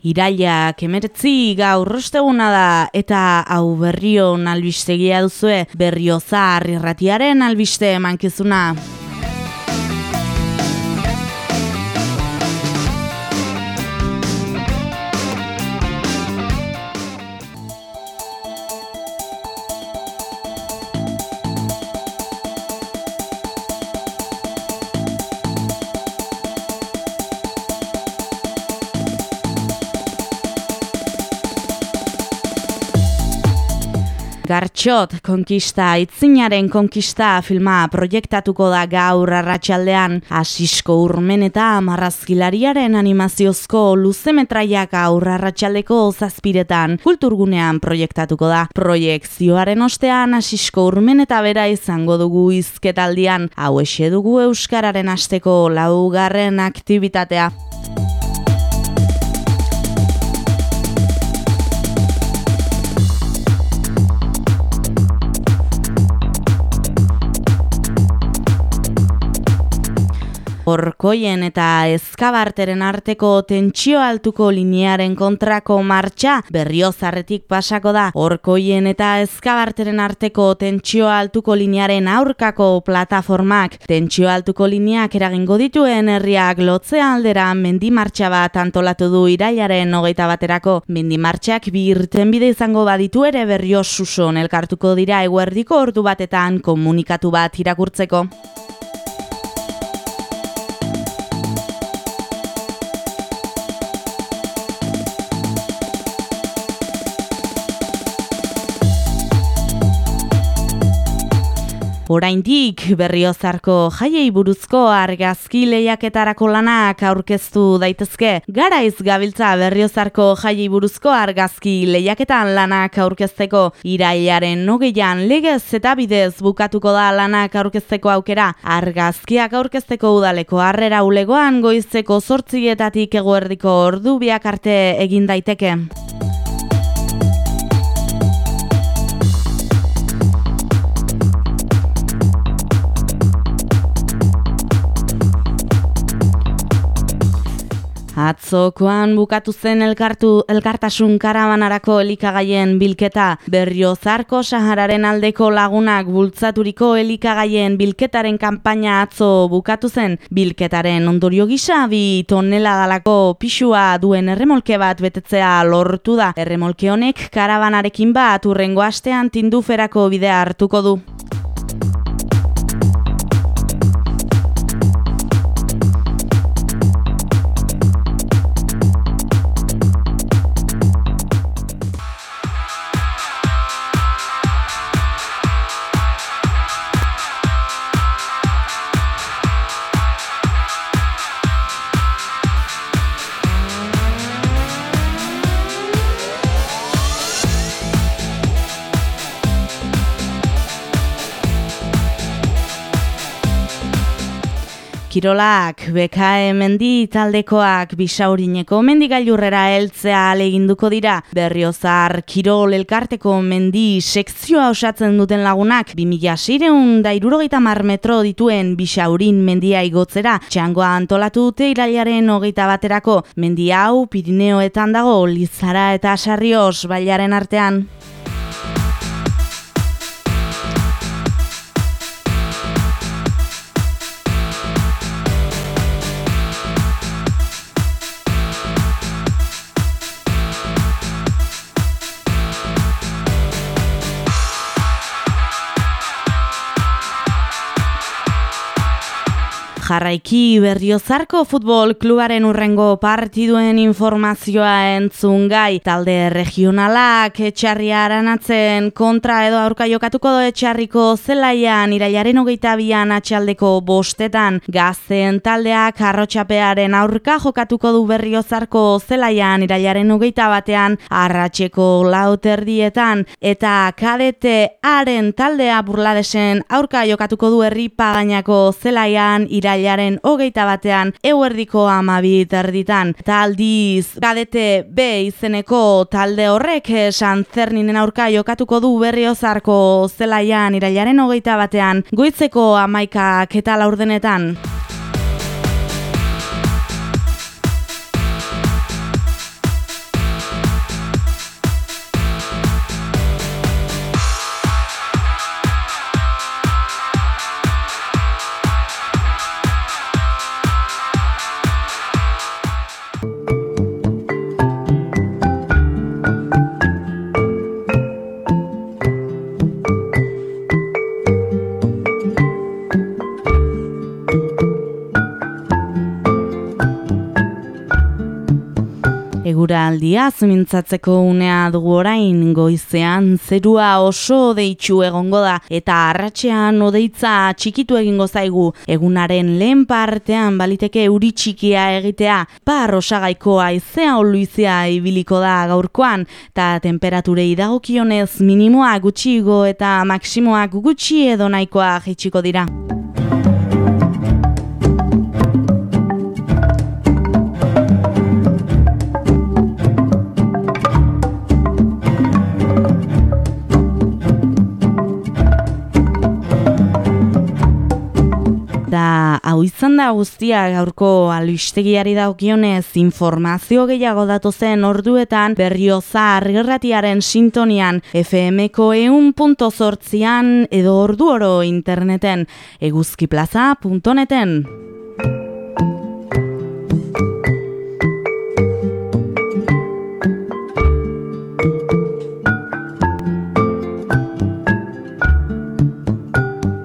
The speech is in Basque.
Irailak emeretzi gaur rosteguna da eta hau berrio albistegia duzue berrio zahar irratiaren albiste mankizuna. Gartxot konkista, itzinaren konkista filma proiektatuko da gaur arratsaldean asisko urmen eta marrazkilariaren animaziozko luzemetraiak gaur arratsaldeko zazpiretan kulturgunean proiektatuko da. Proiektzioaren ostean asisko urmen eta bera izango dugu izketaldian, hau dugu Euskararen asteko laugarren aktivitatea. Orkoien eta ezkabarteren arteko tentsio altuko linearen kontrako martxa berriozarretik pasako da. Orkoien eta ezkabarteren arteko tentsio altuko linearen aurkako plataformak tentsio altuko lineak eragingo dituen herriak lotzea aldera mendi martxa bat antolatu du iraiaren hogeita baterako. Mendi martxak bi irten bide izango baditu ere berrio suson elkartuko dira eguerdiko ordu batetan komunikatu bat irakurtzeko. Oraindik berriozarko jaiei buruzko argazki lehiaketarako lanak aurkeztu daitezke. Garaiz gabiltza berriozarko jaiei buruzko argazki lehiaketan lanak aurkezteko irailaren nogeian legez eta bidez bukatuko da lanak aurkezteko aukera. Argazkiak aurkezteko udaleko harrera ulegoan goizeko sortzietatik eguerdiko ordu biak arte egin daiteke. Atzokoan bukatu zen elkartu elkartasun karabanarako elikagaien bilketa. Berriozarko sahararen aldeko lagunak bultzaturiko elikagaien bilketaren kanpaina atzo bukatu zen. Bilketaren ondorio gisa bi tonela dalako pixua duen erremolke bat betetzea lortu da. Erremolke honek karabanarekin bat urrengo astean tinduferako bidea hartuko du. Kirolak, BKE mendi taldekoak bisaurineko mendigailurrera heltzea aleginduko dira. Berriozar, Kirol elkarteko mendi sekzioa osatzen duten lagunak, 2006 da mar metro dituen bisaurin mendia igotzera. Txangoa antolatu dute irailaren hogeita baterako. Mendi hau, Pirineoetan dago, Lizara eta Sarrios, bailaren artean. Jarraiki berriozarko futbol klubaren urrengo partiduen informazioa entzun gai. Talde regionalak etxarria aranatzen kontra edo aurka jokatuko do etxarriko zelaian irailaren hogeita bian atxaldeko bostetan. Gazen taldeak arrotxapearen aurka jokatuko du berriozarko zelaian irailaren hogeita batean arratxeko lauterdietan. Eta kadete haren taldea burladesen aurka jokatuko du herri pagainako zelaian irailaren irailaren hogeita batean euerdiko amabit erditan. Taldiz, gadete B izeneko talde horrek esan zerninen aurka jokatuko du berriozarko zelaian irailaren hogeita batean goitzeko amaikak eta laurdenetan. Egura aldia zumintzatzeko unea dugu orain goizean zerua oso deitxu egongo da eta arratxean odeitza txikitu egingo zaigu egunaren lehen partean baliteke uri txikia egitea par osagaiko aizea oluizea ibiliko da gaurkoan eta temperaturei dagokionez minimoa gutxigo eta maksimoak gutxi edo nahikoa jitsiko dira. Izan da guztia gaurko aluistegiari daukionez informazio gehiago datu zen orduetan berrioza argerratiaren sintonian FMko eun punto edo ordu oro interneten eguzkiplaza.neten.